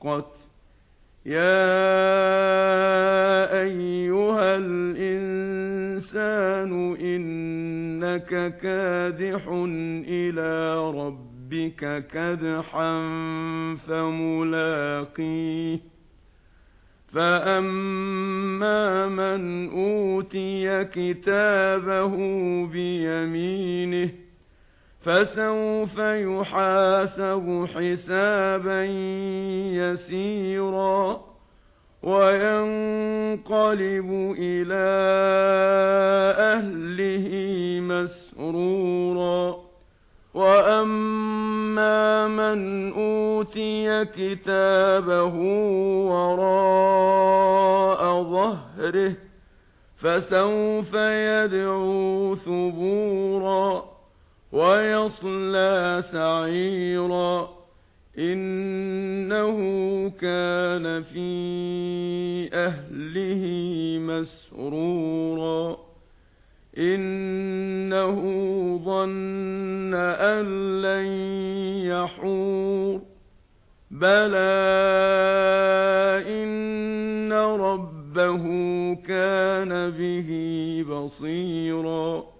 حقت يا ايها الانسان انك كادح إلى ربك كدحا فملاقيه فأما من أوتي كتابه بيمينه فَسَوْفَ يُحَاسَبُ حِسَابًا يَسِيرًا وَيَنقَلِبُ إِلَى أَهْلِهِ مَسْرُورًا وَأَمَّا مَنْ أُوتِيَ كِتَابَهُ وَرَاءَ ظَهْرِهِ فَسَوْفَ يَدْعُو ثُبُورًا وَيَصْلَى سَعِيرًا إِنَّهُ كَانَ فِي أَهْلِهِ مَسْرُورًا إِنَّهُ ظَنَّ أَن لَّن يَحُورَ بَلَى إِنَّ رَبَّهُ كَانَ بِهِ بَصِيرًا